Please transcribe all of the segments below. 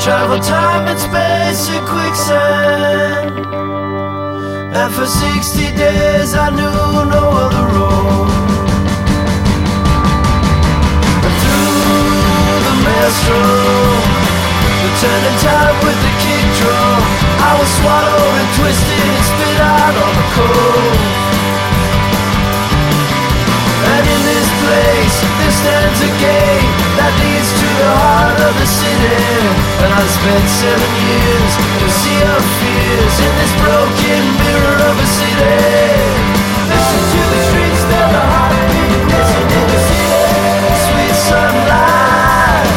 travel time and space in quicksand. And for 60 days I knew no other road. City, And I've spent seven years to see our fears In this broken mirror of a city. Listen to the streets that are hot Listen in the city. Sweet sunlight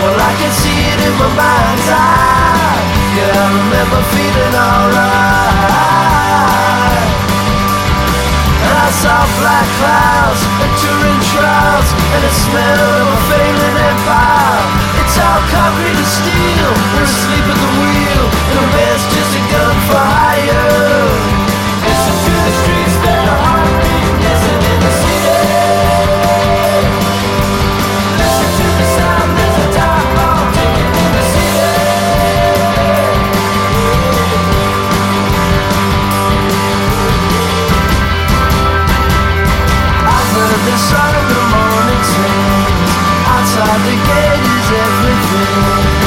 Well I can see it in my mind's eye. Yeah I remember feeling alright. And I saw black clouds and touring crowds And the smell of a failing music is everything.